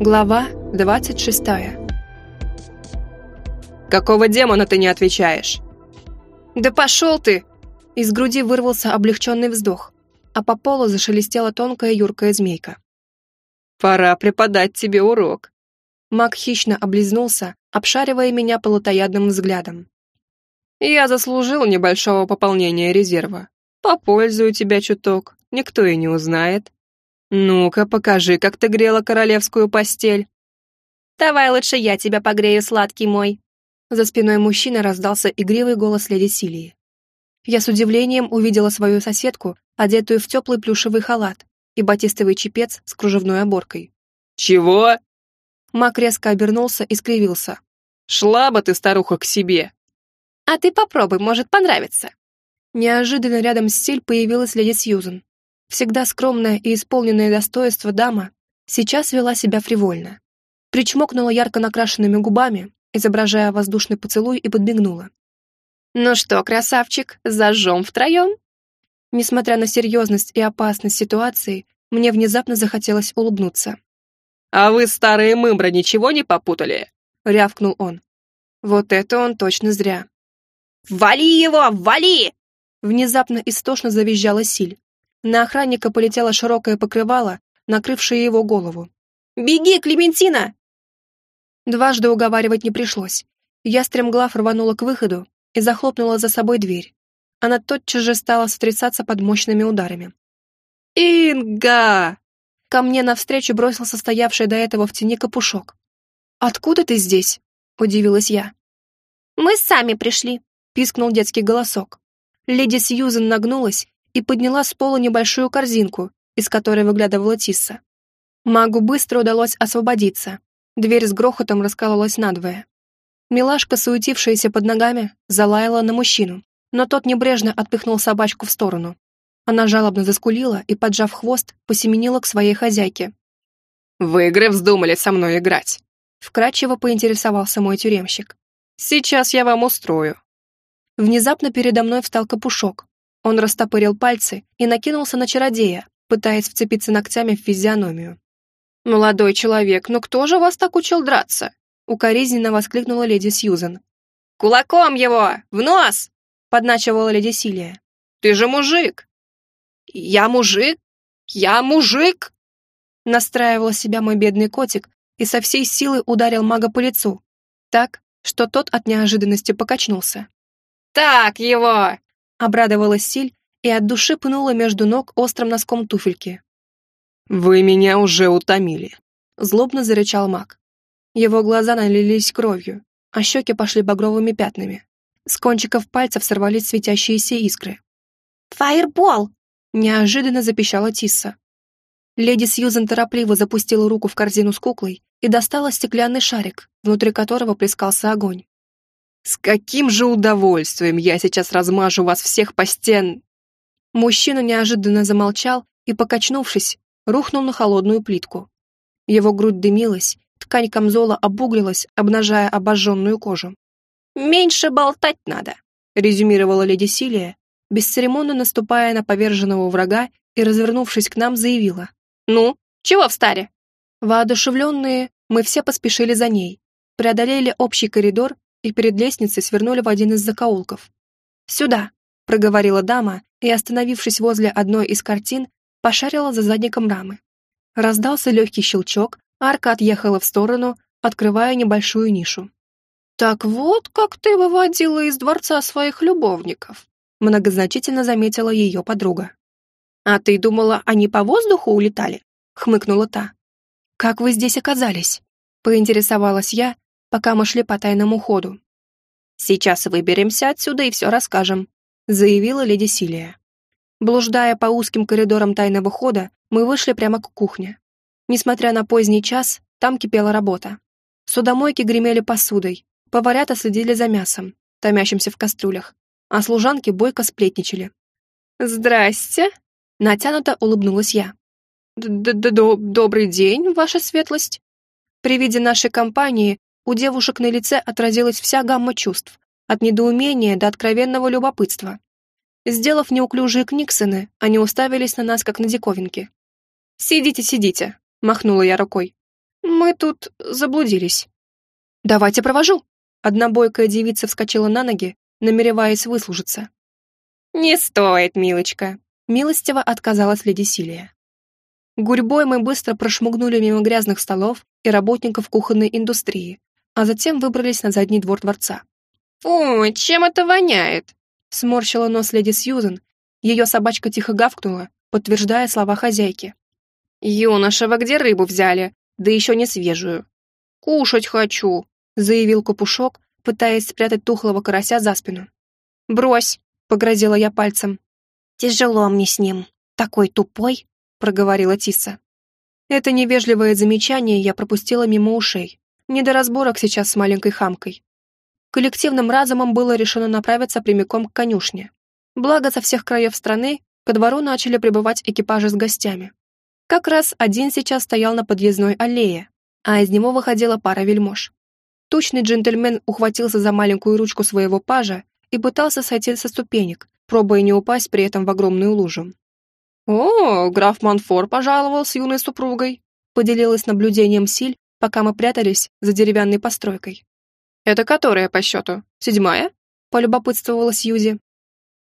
Глава 26 «Какого демона ты не отвечаешь?» «Да пошел ты!» Из груди вырвался облегченный вздох, а по полу зашелестела тонкая юркая змейка. «Пора преподать тебе урок». Маг хищно облизнулся, обшаривая меня полутоядным взглядом. «Я заслужил небольшого пополнения резерва. Попользую тебя чуток, никто и не узнает. Ну-ка, покажи, как ты грела королевскую постель». «Давай лучше я тебя погрею, сладкий мой». За спиной мужчины раздался игривый голос леди Силии. Я с удивлением увидела свою соседку, одетую в теплый плюшевый халат и батистовый чепец с кружевной оборкой. «Чего?» Мак резко обернулся и скривился. «Шла бы ты, старуха, к себе!» «А ты попробуй, может понравится!» Неожиданно рядом с Силь появилась леди Сьюзен. Всегда скромная и исполненная достоинства дама сейчас вела себя фривольно. Причмокнула ярко накрашенными губами, изображая воздушный поцелуй и подбегнула. «Ну что, красавчик, зажжем втроем?» Несмотря на серьезность и опасность ситуации, мне внезапно захотелось улыбнуться. «А вы, старые мымбра, ничего не попутали?» — рявкнул он. Вот это он точно зря. «Вали его, вали!» Внезапно истошно завизжала Силь. На охранника полетело широкое покрывало, накрывшее его голову. «Беги, Клементина!» Дважды уговаривать не пришлось. Я стремглав рванула к выходу и захлопнула за собой дверь она тотчас же стала сотрясаться под мощными ударами. «Инга!» Ко мне навстречу бросился стоявший до этого в тени капушок. «Откуда ты здесь?» — удивилась я. «Мы сами пришли», — пискнул детский голосок. Леди Сьюзен нагнулась и подняла с пола небольшую корзинку, из которой выглядывала Тисса. Магу быстро удалось освободиться. Дверь с грохотом раскололась надвое. Милашка, суетившаяся под ногами, залаяла на мужчину но тот небрежно отпихнул собачку в сторону. Она жалобно заскулила и, поджав хвост, посеменила к своей хозяйке. «В игры вздумали со мной играть», — вкратчиво поинтересовался мой тюремщик. «Сейчас я вам устрою». Внезапно передо мной встал капушок. Он растопырил пальцы и накинулся на чародея, пытаясь вцепиться ногтями в физиономию. «Молодой человек, ну кто же вас так учил драться?» укоризненно воскликнула леди Сьюзен. «Кулаком его! В нос!» подначивала леди Силия. «Ты же мужик!» «Я мужик! Я мужик!» Настраивал себя мой бедный котик и со всей силы ударил мага по лицу, так, что тот от неожиданности покачнулся. «Так его!» — обрадовалась Силь и от души пнула между ног острым носком туфельки. «Вы меня уже утомили», — злобно зарычал маг. Его глаза налились кровью, а щеки пошли багровыми пятнами. С кончиков пальцев сорвались светящиеся искры. «Фаербол!» — неожиданно запищала Тисса. Леди Сьюзен торопливо запустила руку в корзину с куклой и достала стеклянный шарик, внутри которого плескался огонь. «С каким же удовольствием я сейчас размажу вас всех по стен...» Мужчина неожиданно замолчал и, покачнувшись, рухнул на холодную плитку. Его грудь дымилась, ткань камзола обуглилась, обнажая обожженную кожу. «Меньше болтать надо», — резюмировала леди Силия, бесцеремонно наступая на поверженного врага и, развернувшись к нам, заявила. «Ну, чего встали?» Воодушевленные, мы все поспешили за ней, преодолели общий коридор и перед лестницей свернули в один из закоулков. «Сюда», — проговорила дама и, остановившись возле одной из картин, пошарила за задником рамы. Раздался легкий щелчок, арка отъехала в сторону, открывая небольшую нишу. «Так вот, как ты выводила из дворца своих любовников», многозначительно заметила ее подруга. «А ты думала, они по воздуху улетали?» хмыкнула та. «Как вы здесь оказались?» поинтересовалась я, пока мы шли по тайному ходу. «Сейчас выберемся отсюда и все расскажем», заявила леди Силия. Блуждая по узким коридорам тайного хода, мы вышли прямо к кухне. Несмотря на поздний час, там кипела работа. Судомойки гремели посудой, Поварята следили за мясом, томящимся в кастрюлях, а служанки бойко сплетничали. «Здрасте!» — натянуто улыбнулась я. Д -д -д «Добрый день, ваша светлость!» При виде нашей компании у девушек на лице отразилась вся гамма чувств, от недоумения до откровенного любопытства. Сделав неуклюжие книксоны, они уставились на нас, как на диковинки. «Сидите, сидите», — махнула я рукой. Мы тут заблудились. Давайте провожу. Одна бойкая девица вскочила на ноги, намереваясь выслужиться. Не стоит, милочка. Милостиво отказалась леди Силия. Гурьбой мы быстро прошмыгнули мимо грязных столов и работников кухонной индустрии, а затем выбрались на задний двор дворца. «Фу, чем это воняет?» Сморщила нос леди Сьюзен. Ее собачка тихо гавкнула, подтверждая слова хозяйки. «Юноша, вы где рыбу взяли? Да еще не свежую». «Кушать хочу», — заявил Капушок, пытаясь спрятать тухлого карася за спину. «Брось», — погрозила я пальцем. «Тяжело мне с ним. Такой тупой», — проговорила Тиса. Это невежливое замечание я пропустила мимо ушей. Не до разборок сейчас с маленькой хамкой. Коллективным разумом было решено направиться прямиком к конюшне. Благо, со всех краев страны ко двору начали прибывать экипажи с гостями. Как раз один сейчас стоял на подъездной аллее, а из него выходила пара вельмож. Тучный джентльмен ухватился за маленькую ручку своего пажа и пытался сойти со ступенек, пробуя не упасть при этом в огромную лужу. «О, граф Манфор пожаловал с юной супругой», поделилась наблюдением Силь, пока мы прятались за деревянной постройкой. «Это которая по счету? Седьмая?» полюбопытствовала Сьюзи.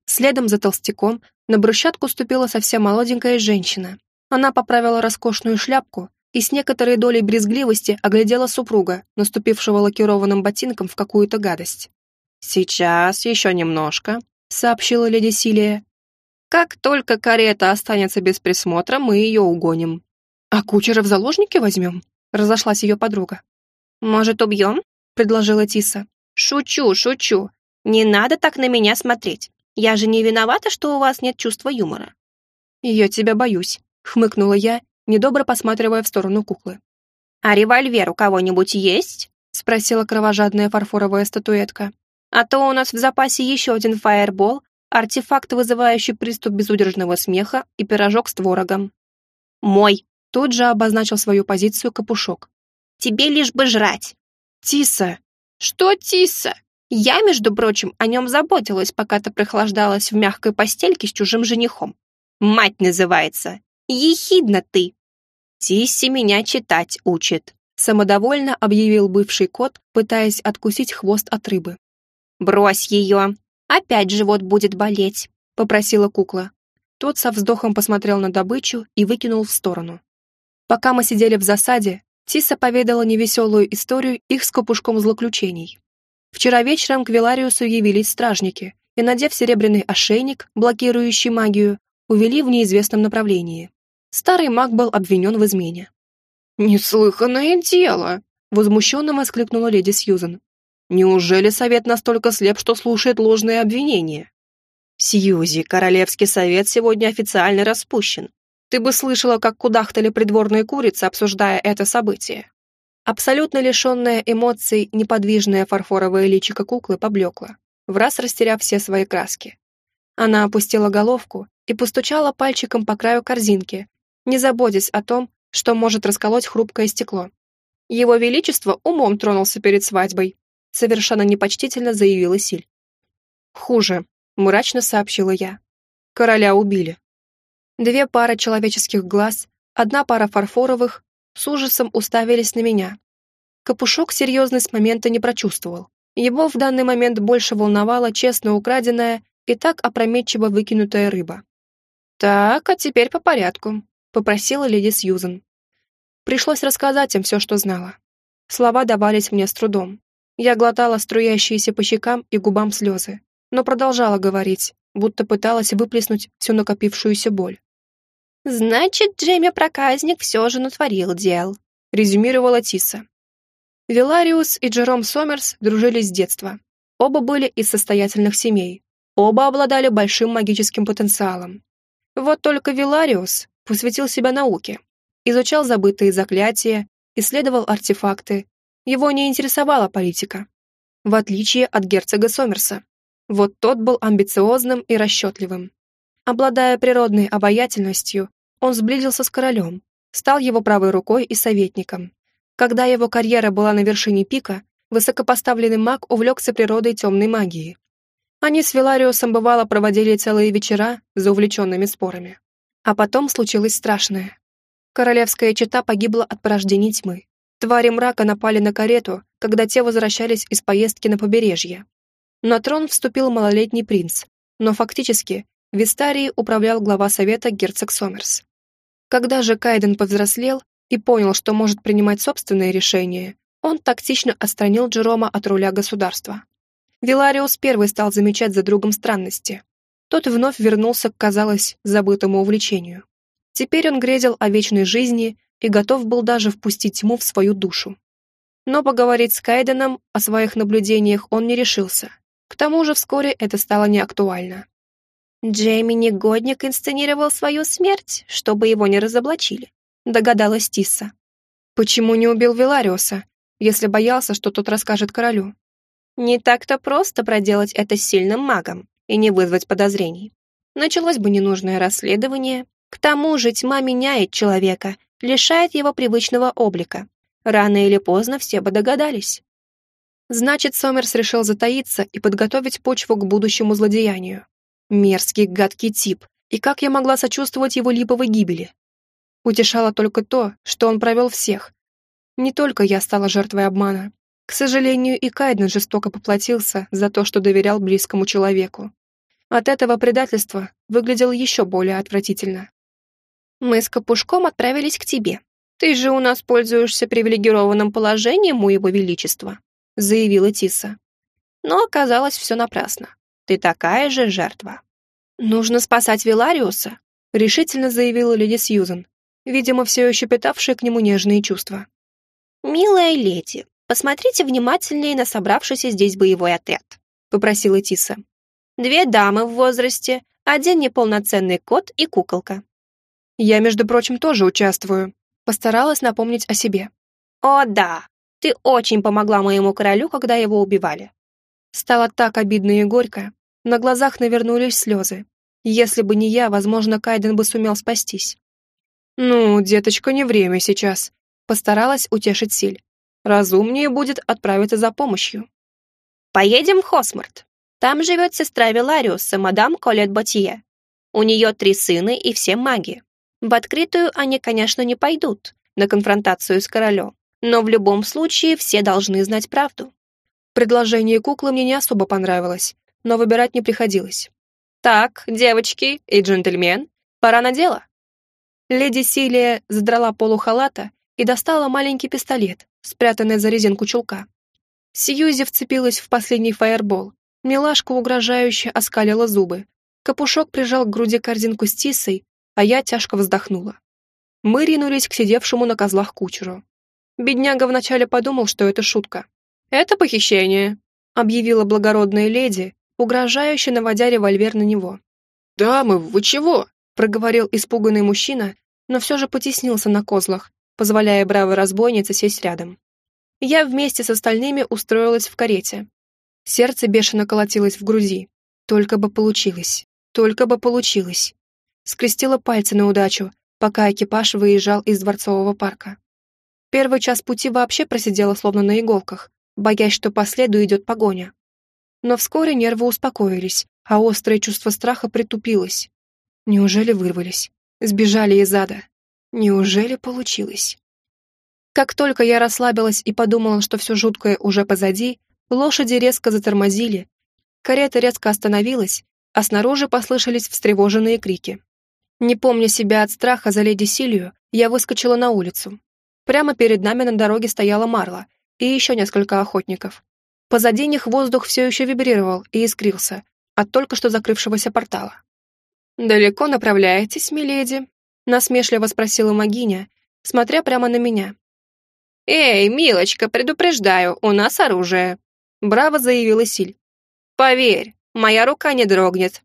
Следом за толстяком на брусчатку ступила совсем молоденькая женщина. Она поправила роскошную шляпку и с некоторой долей брезгливости оглядела супруга, наступившего лакированным ботинком в какую-то гадость. «Сейчас, еще немножко», — сообщила леди Силия. «Как только карета останется без присмотра, мы ее угоним». «А кучера в заложники возьмем?» — разошлась ее подруга. «Может, убьем?» — предложила Тиса. «Шучу, шучу. Не надо так на меня смотреть. Я же не виновата, что у вас нет чувства юмора». «Я тебя боюсь», — хмыкнула я, недобро посматривая в сторону куклы. «А револьвер у кого-нибудь есть?» — спросила кровожадная фарфоровая статуэтка. «А то у нас в запасе еще один фаербол, артефакт, вызывающий приступ безудержного смеха и пирожок с творогом». «Мой!» — тут же обозначил свою позицию капушок. «Тебе лишь бы жрать!» «Тиса!» «Что Тиса?» Я, между прочим, о нем заботилась, пока ты прохлаждалась в мягкой постельке с чужим женихом. Мать называется. Ехидна ты. Тисси меня читать учит. Самодовольно объявил бывший кот, пытаясь откусить хвост от рыбы. «Брось ее! Опять живот будет болеть!» — попросила кукла. Тот со вздохом посмотрел на добычу и выкинул в сторону. Пока мы сидели в засаде, Тиса поведала невеселую историю их с копушком злоключений. Вчера вечером к Вилариусу явились стражники и, надев серебряный ошейник, блокирующий магию, увели в неизвестном направлении. Старый маг был обвинен в измене. «Неслыханное дело!» — возмущенно воскликнула леди Сьюзен. «Неужели совет настолько слеп, что слушает ложные обвинения?» «Сьюзи, Королевский совет сегодня официально распущен. Ты бы слышала, как кудахтали придворные курицы, обсуждая это событие. Абсолютно лишенная эмоций, неподвижная фарфоровая личико куклы поблекла, враз растеряв все свои краски. Она опустила головку и постучала пальчиком по краю корзинки, не заботясь о том, что может расколоть хрупкое стекло. Его Величество умом тронулся перед свадьбой, совершенно непочтительно заявила Силь. Хуже, мрачно сообщила я. Короля убили. Две пары человеческих глаз, одна пара фарфоровых, с ужасом уставились на меня. Капушок серьезность момента не прочувствовал. Его в данный момент больше волновала честно украденная и так опрометчиво выкинутая рыба. «Так, а теперь по порядку», — попросила леди Сьюзен. Пришлось рассказать им все, что знала. Слова давались мне с трудом. Я глотала струящиеся по щекам и губам слезы, но продолжала говорить, будто пыталась выплеснуть всю накопившуюся боль. «Значит, Джейми проказник все же натворил дел», — резюмировала Тиса. Вилариус и Джером Сомерс дружили с детства. Оба были из состоятельных семей. Оба обладали большим магическим потенциалом. Вот только Вилариус посвятил себя науке. Изучал забытые заклятия, исследовал артефакты. Его не интересовала политика. В отличие от герцога Сомерса. Вот тот был амбициозным и расчетливым. Обладая природной обаятельностью, он сблизился с королем, стал его правой рукой и советником. Когда его карьера была на вершине пика, высокопоставленный маг увлекся природой темной магии. Они с Вилариусом бывало проводили целые вечера за увлеченными спорами. А потом случилось страшное. Королевская чета погибла от порождений тьмы. Твари мрака напали на карету, когда те возвращались из поездки на побережье. На трон вступил малолетний принц, но фактически Вистарии управлял глава совета герцог Сомерс. Когда же Кайден повзрослел и понял, что может принимать собственные решения, он тактично отстранил Джерома от руля государства. Вилариус первый стал замечать за другом странности. Тот вновь вернулся к, казалось, забытому увлечению. Теперь он грезил о вечной жизни и готов был даже впустить тьму в свою душу. Но поговорить с Кайденом о своих наблюдениях он не решился. К тому же вскоре это стало неактуально. Джейми Негодник инсценировал свою смерть, чтобы его не разоблачили, догадалась Тисса. Почему не убил Вилариуса, если боялся, что тот расскажет королю? Не так-то просто проделать это с сильным магом и не вызвать подозрений. Началось бы ненужное расследование. К тому же тьма меняет человека, лишает его привычного облика. Рано или поздно все бы догадались. Значит, Сомерс решил затаиться и подготовить почву к будущему злодеянию. Мерзкий, гадкий тип. И как я могла сочувствовать его липовой гибели? Утешало только то, что он провел всех. Не только я стала жертвой обмана. К сожалению, и Кайден жестоко поплатился за то, что доверял близкому человеку. От этого предательства выглядело еще более отвратительно. «Мы с Капушком отправились к тебе. Ты же у нас пользуешься привилегированным положением у его величества», заявила Тиса. Но оказалось все напрасно. Ты такая же жертва. Нужно спасать Вилариуса, решительно заявила леди Сьюзен, видимо, все еще питавшая к нему нежные чувства. «Милая леди, посмотрите внимательнее на собравшийся здесь боевой отряд», попросила Тиса. «Две дамы в возрасте, один неполноценный кот и куколка». «Я, между прочим, тоже участвую», постаралась напомнить о себе. «О, да, ты очень помогла моему королю, когда его убивали». Стало так обидно и горько, на глаза навернулись слезы. Если бы не я, возможно, Кайден бы сумел спастись. «Ну, деточка, не время сейчас», — постаралась утешить Силь. «Разумнее будет отправиться за помощью». «Поедем в Хосмарт. Там живет сестра Вилариуса, мадам Колет Ботье. У нее три сына и все маги. В открытую они, конечно, не пойдут на конфронтацию с королем, но в любом случае все должны знать правду». Предложение куклы мне не особо понравилось, но выбирать не приходилось. «Так, девочки и джентльмен, пора на дело». Леди Силия задрала полу халата и достала маленький пистолет, спрятанный за резинку чулка. Сьюзи вцепилась в последний фаербол. Милашка угрожающе оскалила зубы. Капушок прижал к груди корзинку с тисой, а я тяжко вздохнула. Мы ринулись к сидевшему на козлах кучеру. Бедняга вначале подумал, что это шутка. «Это похищение», — объявила благородная леди, угрожающе наводя револьвер на него. «Дамы, вы чего?» — проговорил испуганный мужчина, но все же потеснился на козлах, позволяя бравой разбойнице сесть рядом. Я вместе с остальными устроилась в карете. Сердце бешено колотилось в груди. Только бы получилось. Только бы получилось. Скрестила пальцы на удачу, пока экипаж выезжал из Дворцового парка. Первый час пути вообще просидела словно на иголках, боясь, что по следу идет погоня. Но вскоре нервы успокоились, а острое чувство страха притупилось. Неужели вырвались? Сбежали из ада? Неужели получилось? Как только я расслабилась и подумала, что все жуткое уже позади, лошади резко затормозили, карета резко остановилась, а снаружи послышались встревоженные крики. Не помня себя от страха за леди Силию, я выскочила на улицу. Прямо перед нами на дороге стояла Марла и еще несколько охотников. Позади них воздух все еще вибрировал и искрился от только что закрывшегося портала. «Далеко направляетесь, миледи?» — насмешливо спросила Магиня, смотря прямо на меня. «Эй, милочка, предупреждаю, у нас оружие!» — браво заявила Силь. «Поверь, моя рука не дрогнет».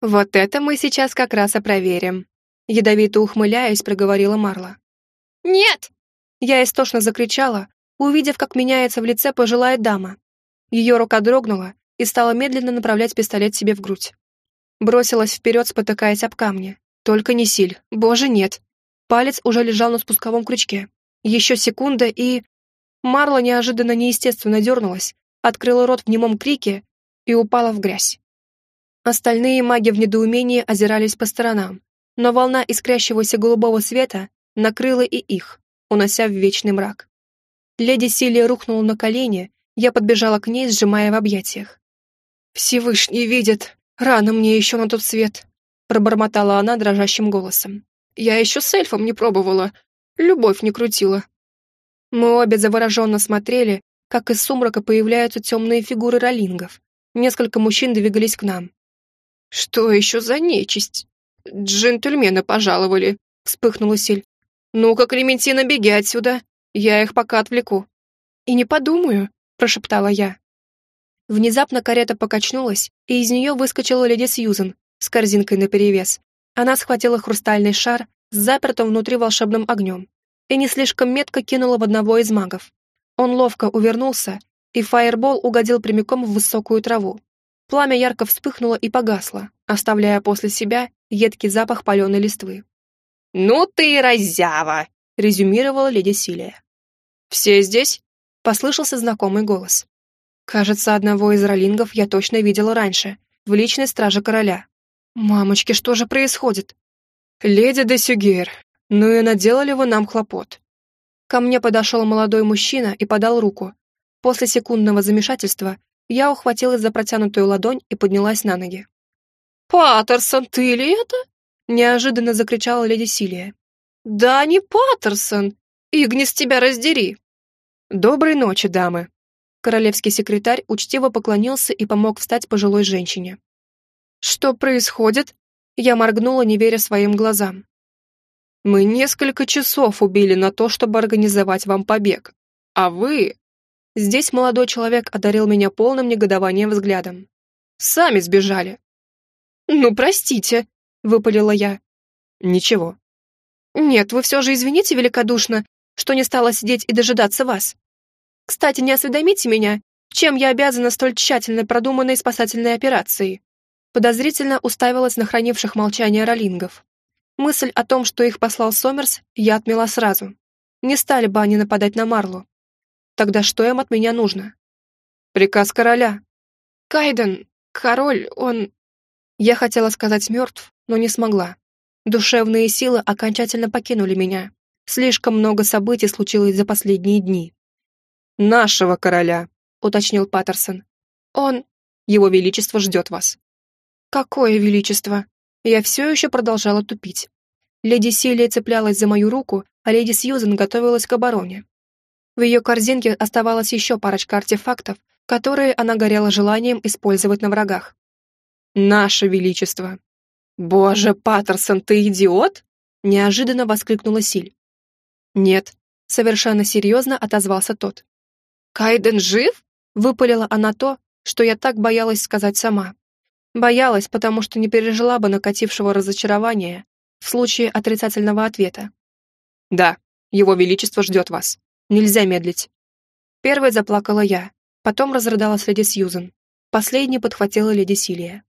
«Вот это мы сейчас как раз и проверим», — ядовито ухмыляясь, проговорила Марла. «Нет!» Я истошно закричала, увидев, как меняется в лице пожилая дама, ее рука дрогнула и стала медленно направлять пистолет себе в грудь. Бросилась вперед, спотыкаясь об камни. Только не силь. Боже, нет. Палец уже лежал на спусковом крючке. Еще секунда и... Марла неожиданно неестественно дернулась, открыла рот в немом крике и упала в грязь. Остальные маги в недоумении озирались по сторонам, но волна искрящегося голубого света накрыла и их, унося в вечный мрак. Леди Силия рухнула на колени, я подбежала к ней, сжимая в объятиях. «Всевышний видит, рано мне еще на тот свет», пробормотала она дрожащим голосом. «Я еще с эльфом не пробовала, любовь не крутила». Мы обе завороженно смотрели, как из сумрака появляются темные фигуры ролингов. Несколько мужчин двигались к нам. «Что еще за нечисть?» «Джентльмены пожаловали», — вспыхнула Силь. «Ну-ка, Клементина, беги отсюда, я их пока отвлеку». «И не подумаю», — прошептала я. Внезапно карета покачнулась, и из нее выскочила леди Сьюзен с корзинкой наперевес. Она схватила хрустальный шар с запертым внутри волшебным огнем и не слишком метко кинула в одного из магов. Он ловко увернулся, и фаербол угодил прямиком в высокую траву. Пламя ярко вспыхнуло и погасло, оставляя после себя едкий запах паленой листвы. «Ну ты разява!» — резюмировала леди Силия. «Все здесь?» — послышался знакомый голос. Кажется, одного из ролингов я точно видела раньше, в личной страже короля. «Мамочки, что же происходит?» «Леди де Сюгер, ну и наделали вы нам хлопот». Ко мне подошел молодой мужчина и подал руку. После секундного замешательства я ухватилась за протянутую ладонь и поднялась на ноги. «Паттерсон, ты ли это?» Неожиданно закричала леди Силия. «Да не Паттерсон! Игнис, тебя раздери!» «Доброй ночи, дамы!» Королевский секретарь учтиво поклонился и помог встать пожилой женщине. «Что происходит?» Я моргнула, не веря своим глазам. «Мы несколько часов убили на то, чтобы организовать вам побег. А вы...» Здесь молодой человек одарил меня полным негодованием взглядом. «Сами сбежали». «Ну, простите», — выпалила я. «Ничего». «Нет, вы все же извините великодушно, что не стала сидеть и дожидаться вас. Кстати, не осведомите меня, чем я обязана столь тщательно продуманной спасательной операцией?» Подозрительно уставилась на хранивших молчание ролингов. Мысль о том, что их послал Сомерс, я отмела сразу. Не стали бы они нападать на Марлу. Тогда что им от меня нужно? Приказ короля. Кайден, король, он... Я хотела сказать мертв, но не смогла. Душевные силы окончательно покинули меня. Слишком много событий случилось за последние дни. «Нашего короля», — уточнил Паттерсон. «Он... Его Величество ждет вас». «Какое Величество?» Я все еще продолжала тупить. Леди Силия цеплялась за мою руку, а леди Сьюзен готовилась к обороне. В ее корзинке оставалась еще парочка артефактов, которые она горела желанием использовать на врагах. «Наше Величество!» «Боже, Паттерсон, ты идиот?» неожиданно воскликнула Силь. «Нет», — совершенно серьезно отозвался тот. «Кайден жив?» — выпалила она то, что я так боялась сказать сама. Боялась, потому что не пережила бы накатившего разочарования в случае отрицательного ответа. «Да, его величество ждет вас. Нельзя медлить». Первой заплакала я, потом разрыдалась леди Сьюзен. Последней подхватила леди Силия.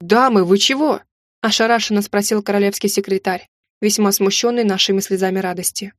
«Дамы, вы чего?» — ошарашенно спросил королевский секретарь, весьма смущенный нашими слезами радости.